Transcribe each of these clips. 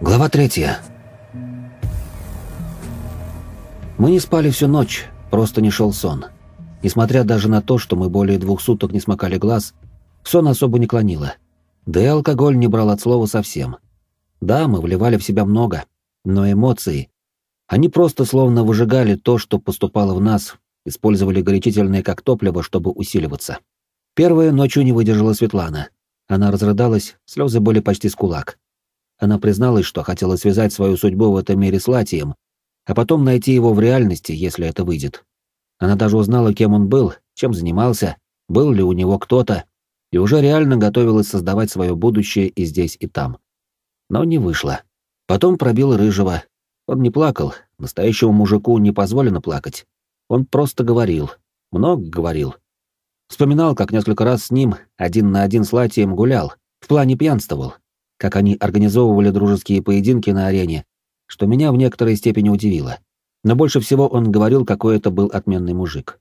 Глава третья. Мы не спали всю ночь, просто не шел сон. Несмотря даже на то, что мы более двух суток не смыкали глаз, сон особо не клонило. Да и алкоголь не брал от слова совсем. Да, мы вливали в себя много, но эмоции... Они просто словно выжигали то, что поступало в нас, использовали горячительное как топливо, чтобы усиливаться. Первая ночью не выдержала Светлана. Она разрыдалась, слезы были почти с кулак. Она призналась, что хотела связать свою судьбу в этом мире с Латием, а потом найти его в реальности, если это выйдет. Она даже узнала, кем он был, чем занимался, был ли у него кто-то, и уже реально готовилась создавать свое будущее и здесь, и там. Но не вышло. Потом пробил Рыжего. Он не плакал, настоящему мужику не позволено плакать. Он просто говорил, много говорил. Вспоминал, как несколько раз с ним, один на один с Латием, гулял, в плане пьянствовал, как они организовывали дружеские поединки на арене, что меня в некоторой степени удивило. Но больше всего он говорил, какой это был отменный мужик.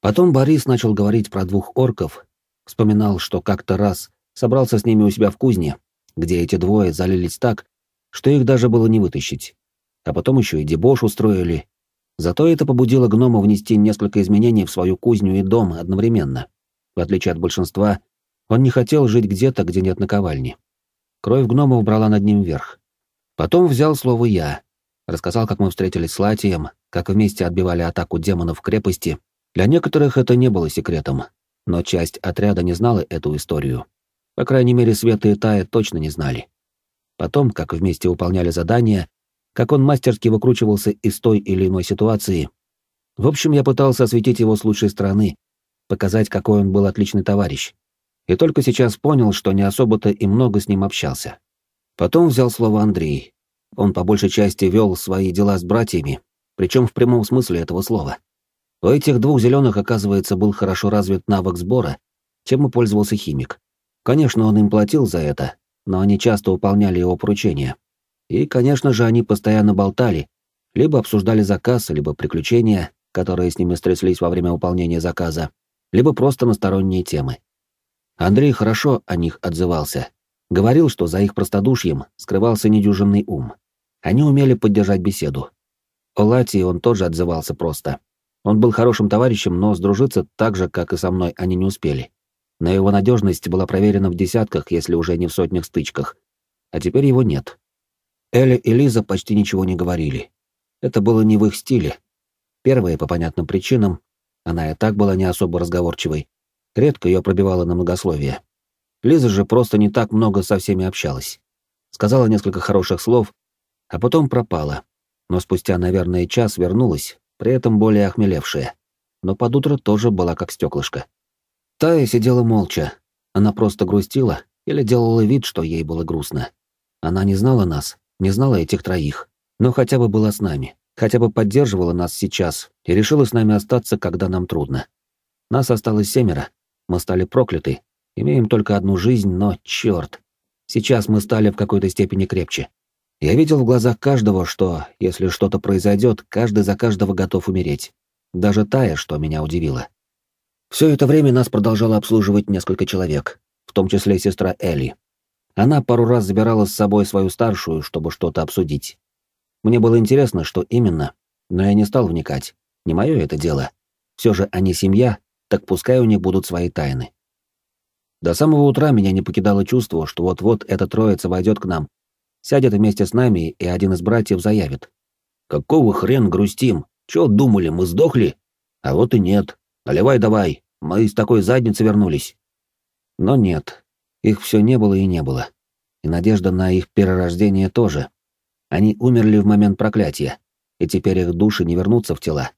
Потом Борис начал говорить про двух орков, вспоминал, что как-то раз собрался с ними у себя в кузне, где эти двое залились так, что их даже было не вытащить. А потом еще и дебош устроили. Зато это побудило гнома внести несколько изменений в свою кузню и дом одновременно. В отличие от большинства, он не хотел жить где-то, где нет наковальни. Кровь гнома убрала над ним вверх. Потом взял слово «я». Рассказал, как мы встретились с Латием, как вместе отбивали атаку демонов в крепости. Для некоторых это не было секретом, но часть отряда не знала эту историю. По крайней мере, Света и Тая точно не знали. Потом, как вместе выполняли задания, как он мастерски выкручивался из той или иной ситуации. В общем, я пытался осветить его с лучшей стороны, показать, какой он был отличный товарищ. И только сейчас понял, что не особо-то и много с ним общался. Потом взял слово Андрей. Он по большей части вел свои дела с братьями, причем в прямом смысле этого слова. У этих двух зеленых, оказывается, был хорошо развит навык сбора, чем и пользовался химик. Конечно, он им платил за это, но они часто выполняли его поручения. И, конечно же, они постоянно болтали, либо обсуждали заказ, либо приключения, которые с ними стряслись во время выполнения заказа, либо просто на сторонние темы. Андрей хорошо о них отзывался, Говорил, что за их простодушьем скрывался недюжинный ум. Они умели поддержать беседу. О Латии он тоже отзывался просто. Он был хорошим товарищем, но сдружиться так же, как и со мной, они не успели. Но его надежность была проверена в десятках, если уже не в сотнях стычках. А теперь его нет. Эля и Лиза почти ничего не говорили. Это было не в их стиле. Первая, по понятным причинам, она и так была не особо разговорчивой, редко ее пробивала на многословие. Лиза же просто не так много со всеми общалась. Сказала несколько хороших слов, а потом пропала. Но спустя, наверное, час вернулась, при этом более охмелевшая. Но под утро тоже была как стеклышко. Тая сидела молча. Она просто грустила или делала вид, что ей было грустно. Она не знала нас, не знала этих троих, но хотя бы была с нами, хотя бы поддерживала нас сейчас и решила с нами остаться, когда нам трудно. Нас осталось семеро, мы стали прокляты, Имеем только одну жизнь, но черт. Сейчас мы стали в какой-то степени крепче. Я видел в глазах каждого, что, если что-то произойдет, каждый за каждого готов умереть. Даже Тая, что меня удивило. Все это время нас продолжало обслуживать несколько человек, в том числе сестра Элли. Она пару раз забирала с собой свою старшую, чтобы что-то обсудить. Мне было интересно, что именно, но я не стал вникать. Не мое это дело. Все же они семья, так пускай у них будут свои тайны. До самого утра меня не покидало чувство, что вот-вот эта троица войдет к нам, сядет вместе с нами, и один из братьев заявит. «Какого хрен грустим? Чё думали, мы сдохли? А вот и нет. Наливай давай, мы из такой задницы вернулись». Но нет, их все не было и не было. И надежда на их перерождение тоже. Они умерли в момент проклятия, и теперь их души не вернутся в тела.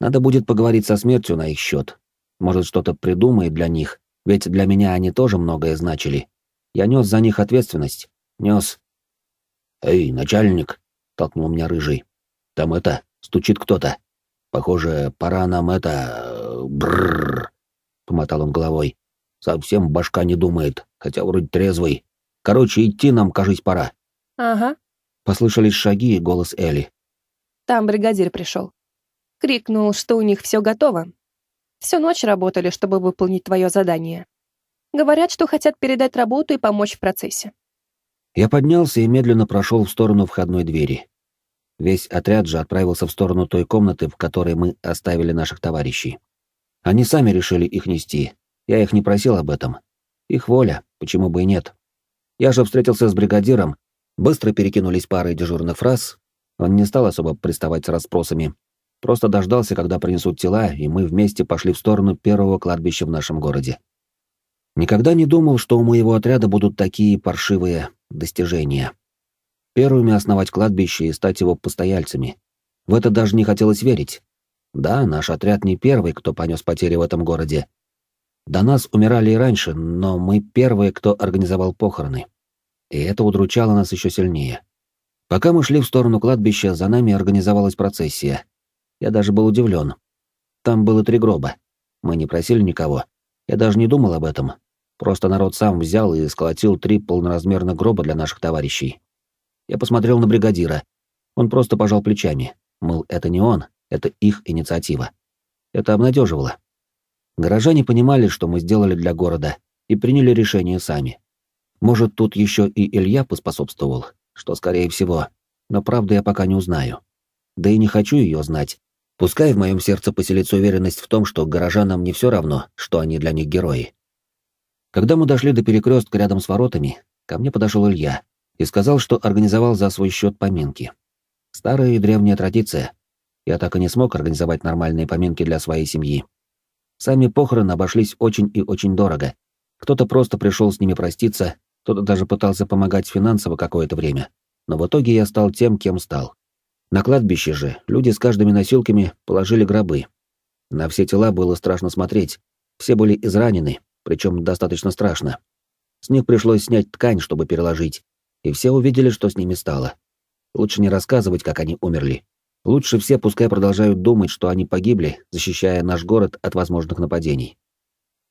Надо будет поговорить со смертью на их счет. Может, что-то придумает для них, ведь для меня они тоже многое значили. Я нес за них ответственность. Нес. «Эй, начальник!» — толкнул меня рыжий. «Там это, стучит кто-то. Похоже, пора нам это... Брррр!» — помотал он головой. «Совсем башка не думает, хотя вроде трезвый. Короче, идти нам, кажись, пора». «Ага». Послышались шаги и голос Элли. «Там бригадир пришел. Крикнул, что у них все готово, Всю ночь работали, чтобы выполнить твое задание. Говорят, что хотят передать работу и помочь в процессе. Я поднялся и медленно прошел в сторону входной двери. Весь отряд же отправился в сторону той комнаты, в которой мы оставили наших товарищей. Они сами решили их нести. Я их не просил об этом. Их воля, почему бы и нет. Я же встретился с бригадиром, быстро перекинулись парой дежурных фраз. Он не стал особо приставать с расспросами. Просто дождался, когда принесут тела, и мы вместе пошли в сторону первого кладбища в нашем городе. Никогда не думал, что у моего отряда будут такие паршивые достижения. Первыми основать кладбище и стать его постояльцами. В это даже не хотелось верить. Да, наш отряд не первый, кто понес потери в этом городе. До нас умирали и раньше, но мы первые, кто организовал похороны. И это удручало нас еще сильнее. Пока мы шли в сторону кладбища, за нами организовалась процессия. Я даже был удивлен. Там было три гроба. Мы не просили никого. Я даже не думал об этом. Просто народ сам взял и сколотил три полноразмерных гроба для наших товарищей. Я посмотрел на бригадира. Он просто пожал плечами. Мол, это не он, это их инициатива. Это обнадеживало. Горожане понимали, что мы сделали для города, и приняли решение сами. Может, тут еще и Илья поспособствовал, что скорее всего, но правду я пока не узнаю. Да и не хочу ее знать. Пускай в моем сердце поселится уверенность в том, что горожанам не все равно, что они для них герои. Когда мы дошли до перекрестка рядом с воротами, ко мне подошел Илья и сказал, что организовал за свой счет поминки. Старая и древняя традиция. Я так и не смог организовать нормальные поминки для своей семьи. Сами похороны обошлись очень и очень дорого. Кто-то просто пришел с ними проститься, кто-то даже пытался помогать финансово какое-то время. Но в итоге я стал тем, кем стал. На кладбище же люди с каждыми носилками положили гробы. На все тела было страшно смотреть. Все были изранены, причем достаточно страшно. С них пришлось снять ткань, чтобы переложить, и все увидели, что с ними стало. Лучше не рассказывать, как они умерли. Лучше все пускай продолжают думать, что они погибли, защищая наш город от возможных нападений.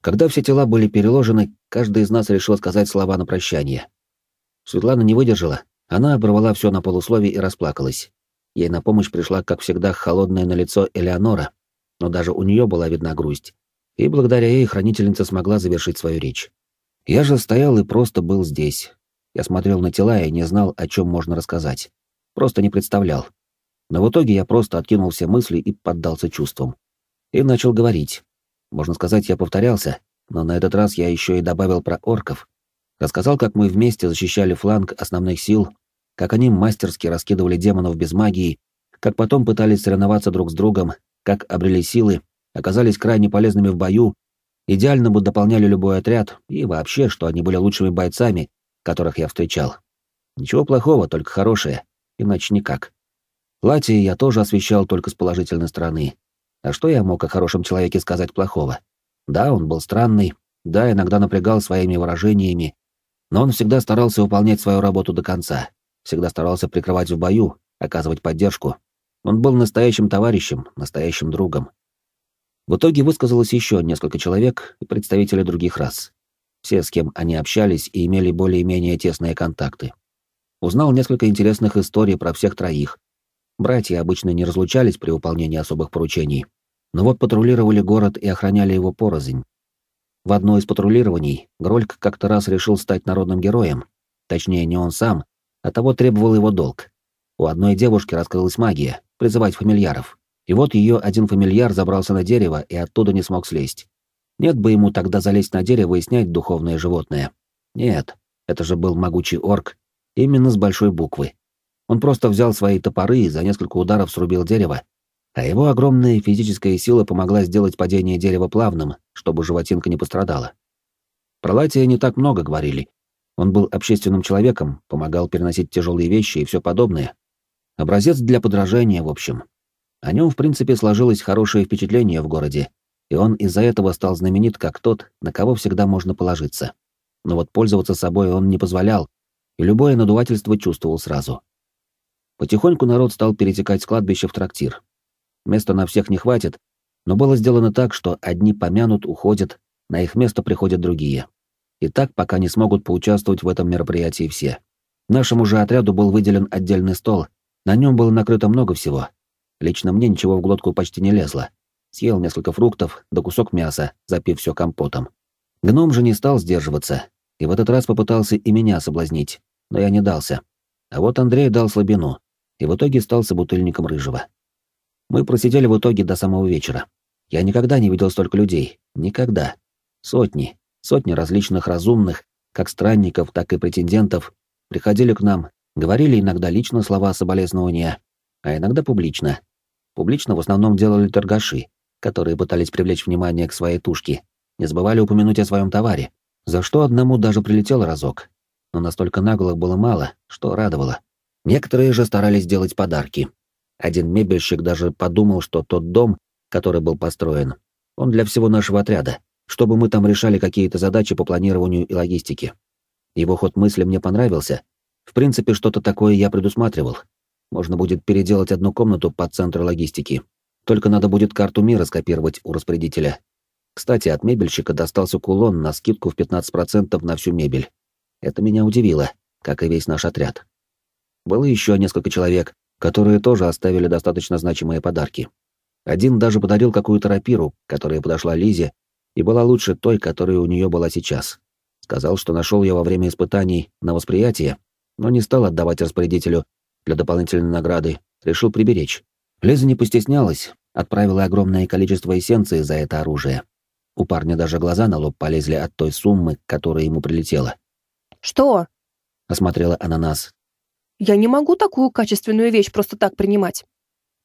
Когда все тела были переложены, каждый из нас решил сказать слова на прощание. Светлана не выдержала, она оборвала все на полусловие и расплакалась. Ей на помощь пришла, как всегда, холодное на лицо Элеонора, но даже у нее была видна грусть и благодаря ей хранительница смогла завершить свою речь. Я же стоял и просто был здесь. Я смотрел на тела и не знал, о чем можно рассказать. Просто не представлял. Но в итоге я просто откинул все мысли и поддался чувствам. И начал говорить. Можно сказать, я повторялся, но на этот раз я еще и добавил про орков. Рассказал, как мы вместе защищали фланг основных сил, как они мастерски раскидывали демонов без магии, как потом пытались соревноваться друг с другом, как обрели силы оказались крайне полезными в бою, идеально бы дополняли любой отряд, и вообще, что они были лучшими бойцами, которых я встречал. Ничего плохого, только хорошее, иначе никак. Лати я тоже освещал только с положительной стороны. А что я мог о хорошем человеке сказать плохого? Да, он был странный, да, иногда напрягал своими выражениями, но он всегда старался выполнять свою работу до конца, всегда старался прикрывать в бою, оказывать поддержку. Он был настоящим товарищем, настоящим другом. В итоге высказалось еще несколько человек и представители других рас. Все, с кем они общались и имели более-менее тесные контакты. Узнал несколько интересных историй про всех троих. Братья обычно не разлучались при выполнении особых поручений, но вот патрулировали город и охраняли его порознь. В одно из патрулирований Грольк как-то раз решил стать народным героем. Точнее, не он сам, а того требовал его долг. У одной девушки раскрылась магия — призывать фамильяров. И вот ее один фамильяр забрался на дерево и оттуда не смог слезть. Нет бы ему тогда залезть на дерево и снять духовное животное. Нет, это же был могучий орк, именно с большой буквы. Он просто взял свои топоры и за несколько ударов срубил дерево, а его огромная физическая сила помогла сделать падение дерева плавным, чтобы животинка не пострадала. Про Латия не так много говорили. Он был общественным человеком, помогал переносить тяжелые вещи и все подобное. Образец для подражания, в общем. О нем, в принципе, сложилось хорошее впечатление в городе, и он из-за этого стал знаменит как тот, на кого всегда можно положиться. Но вот пользоваться собой он не позволял, и любое надувательство чувствовал сразу. Потихоньку народ стал перетекать с кладбища в трактир. Места на всех не хватит, но было сделано так, что одни помянут, уходят, на их место приходят другие. И так, пока не смогут поучаствовать в этом мероприятии все. Нашему же отряду был выделен отдельный стол, на нем было накрыто много всего, Лично мне ничего в глотку почти не лезло. Съел несколько фруктов да кусок мяса, запив все компотом. Гном же не стал сдерживаться, и в этот раз попытался и меня соблазнить, но я не дался. А вот Андрей дал слабину, и в итоге стал собутыльником Рыжего. Мы просидели в итоге до самого вечера. Я никогда не видел столько людей. Никогда. Сотни, сотни различных разумных, как странников, так и претендентов, приходили к нам, говорили иногда лично слова соболезнования, а иногда публично. Публично в основном делали торгаши, которые пытались привлечь внимание к своей тушке, не забывали упомянуть о своем товаре, за что одному даже прилетел разок. Но настолько наглых было мало, что радовало. Некоторые же старались делать подарки. Один мебельщик даже подумал, что тот дом, который был построен, он для всего нашего отряда, чтобы мы там решали какие-то задачи по планированию и логистике. Его ход мысли мне понравился. В принципе, что-то такое я предусматривал. Можно будет переделать одну комнату под центр логистики. Только надо будет карту мира скопировать у распорядителя. Кстати, от мебельщика достался кулон на скидку в 15% на всю мебель. Это меня удивило, как и весь наш отряд. Было еще несколько человек, которые тоже оставили достаточно значимые подарки. Один даже подарил какую-то рапиру, которая подошла Лизе и была лучше той, которая у нее была сейчас. Сказал, что нашел ее во время испытаний на восприятие, но не стал отдавать распорядителю для дополнительной награды, решил приберечь. Лиза не постеснялась, отправила огромное количество эссенции за это оружие. У парня даже глаза на лоб полезли от той суммы, которая ему прилетела. «Что?» — осмотрела она нас. «Я не могу такую качественную вещь просто так принимать.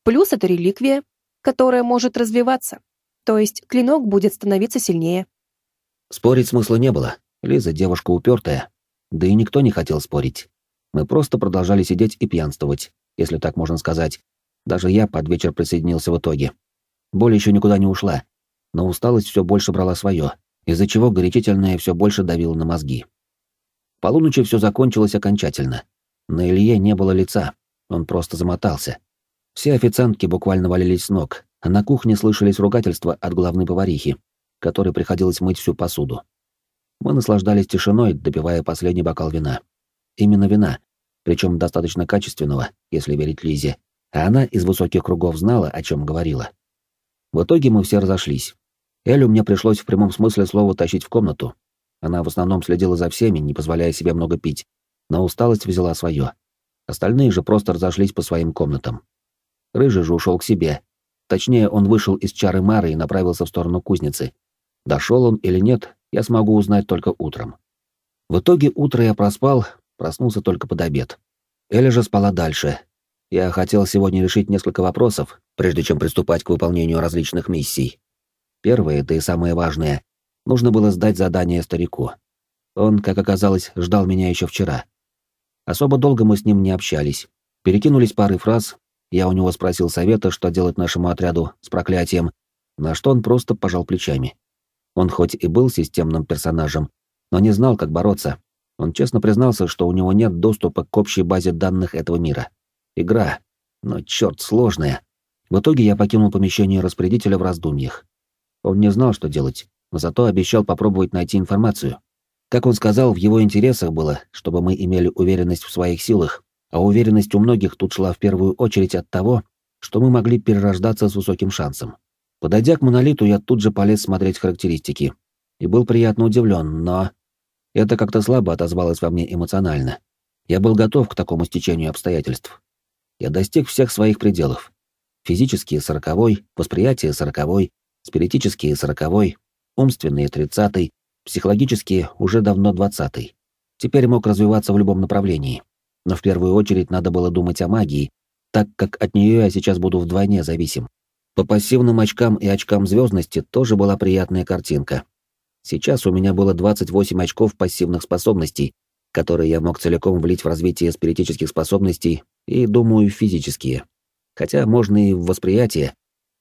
Плюс это реликвия, которая может развиваться. То есть клинок будет становиться сильнее. Спорить смысла не было. Лиза девушка упертая. Да и никто не хотел спорить. Мы просто продолжали сидеть и пьянствовать, если так можно сказать. Даже я под вечер присоединился в итоге. Боль еще никуда не ушла, но усталость все больше брала свое, из-за чего горячительное все больше давило на мозги. Полуночи все закончилось окончательно. На Илье не было лица, он просто замотался. Все официантки буквально валились с ног, а на кухне слышались ругательства от главной поварихи, которой приходилось мыть всю посуду. Мы наслаждались тишиной, допивая последний бокал вина. Именно вина, причем достаточно качественного, если верить Лизе, а она из высоких кругов знала, о чем говорила. В итоге мы все разошлись. Элю мне пришлось в прямом смысле слова тащить в комнату. Она в основном следила за всеми, не позволяя себе много пить, но усталость взяла свое. Остальные же просто разошлись по своим комнатам. Рыжий же ушел к себе, Точнее, он вышел из чары Мары и направился в сторону кузницы. Дошел он или нет, я смогу узнать только утром. В итоге утро я проспал, проснулся только под обед. Эля же спала дальше. Я хотел сегодня решить несколько вопросов, прежде чем приступать к выполнению различных миссий. Первое, да и самое важное, нужно было сдать задание старику. Он, как оказалось, ждал меня еще вчера. Особо долго мы с ним не общались. Перекинулись парой фраз, я у него спросил совета, что делать нашему отряду с проклятием, на что он просто пожал плечами. Он хоть и был системным персонажем, но не знал, как бороться. Он честно признался, что у него нет доступа к общей базе данных этого мира. Игра. Но черт, сложная. В итоге я покинул помещение распорядителя в раздумьях. Он не знал, что делать, но зато обещал попробовать найти информацию. Как он сказал, в его интересах было, чтобы мы имели уверенность в своих силах, а уверенность у многих тут шла в первую очередь от того, что мы могли перерождаться с высоким шансом. Подойдя к монолиту, я тут же полез смотреть характеристики. И был приятно удивлен, но... Это как-то слабо отозвалось во мне эмоционально. Я был готов к такому стечению обстоятельств. Я достиг всех своих пределов. Физические — сороковой, восприятие — сороковой, спиритические — сороковой, умственные — тридцатый, психологические — уже давно двадцатый. Теперь мог развиваться в любом направлении. Но в первую очередь надо было думать о магии, так как от нее я сейчас буду вдвойне зависим. По пассивным очкам и очкам звездности тоже была приятная картинка. Сейчас у меня было 28 очков пассивных способностей, которые я мог целиком влить в развитие спиритических способностей и, думаю, физические. Хотя можно и в восприятие.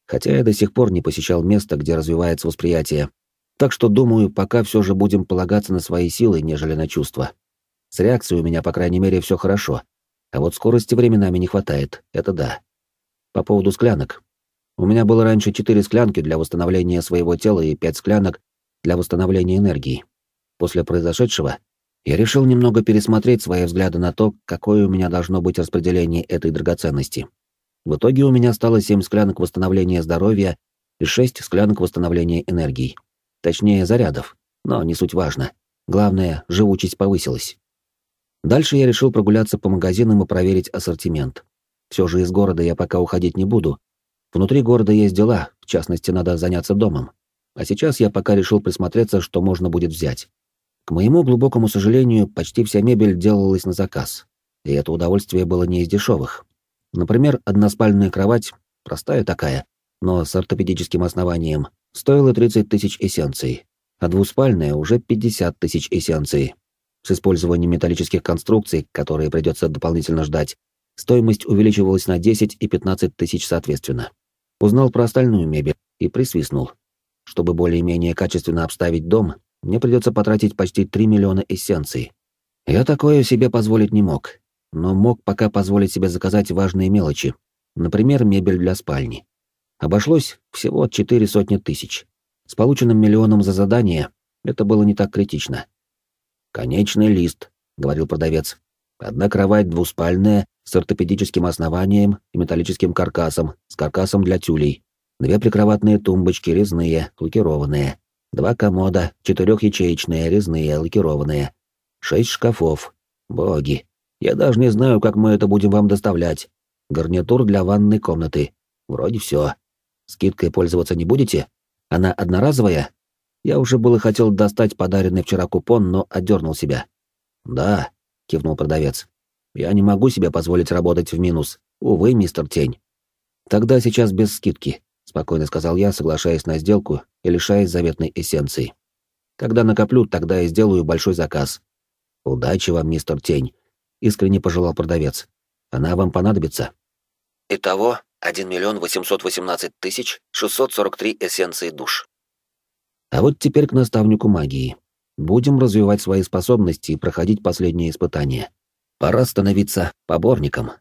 Хотя я до сих пор не посещал место, где развивается восприятие. Так что, думаю, пока все же будем полагаться на свои силы, нежели на чувства. С реакцией у меня, по крайней мере, все хорошо. А вот скорости временами не хватает, это да. По поводу склянок. У меня было раньше четыре склянки для восстановления своего тела и пять склянок для восстановления энергии. После произошедшего я решил немного пересмотреть свои взгляды на то, какое у меня должно быть распределение этой драгоценности. В итоге у меня стало семь склянок восстановления здоровья и шесть склянок восстановления энергии. Точнее, зарядов, но не суть важно. Главное, живучесть повысилась. Дальше я решил прогуляться по магазинам и проверить ассортимент. Все же из города я пока уходить не буду. Внутри города есть дела, в частности, надо заняться домом. А сейчас я пока решил присмотреться, что можно будет взять. К моему глубокому сожалению, почти вся мебель делалась на заказ. И это удовольствие было не из дешевых. Например, односпальная кровать, простая такая, но с ортопедическим основанием, стоила 30 тысяч эссенций, а двуспальная уже 50 тысяч эссенций. С использованием металлических конструкций, которые придется дополнительно ждать, стоимость увеличивалась на 10 и 15 тысяч соответственно. Узнал про остальную мебель и присвистнул. Чтобы более-менее качественно обставить дом, мне придется потратить почти 3 миллиона эссенций. Я такое себе позволить не мог, но мог пока позволить себе заказать важные мелочи, например, мебель для спальни. Обошлось всего четыре сотни тысяч. С полученным миллионом за задание это было не так критично. «Конечный лист», — говорил продавец. «Одна кровать двуспальная, с ортопедическим основанием и металлическим каркасом, с каркасом для тюлей. Две прикроватные тумбочки резные, лакированные. Два комода, четырехячеечные, резные, лакированные. Шесть шкафов. Боги, я даже не знаю, как мы это будем вам доставлять. Гарнитур для ванной комнаты. Вроде все. Скидкой пользоваться не будете? Она одноразовая? Я уже было хотел достать подаренный вчера купон, но отдернул себя. Да, кивнул продавец. Я не могу себе позволить работать в минус. Увы, мистер Тень. Тогда сейчас без скидки, спокойно сказал я, соглашаясь на сделку и лишаясь заветной эссенции. Когда накоплю, тогда и сделаю большой заказ. Удачи вам, мистер Тень, искренне пожелал продавец. Она вам понадобится. Итого 1 миллион 818 тысяч 643 эссенции душ. А вот теперь к наставнику магии. Будем развивать свои способности и проходить последние испытания. Пора становиться поборником.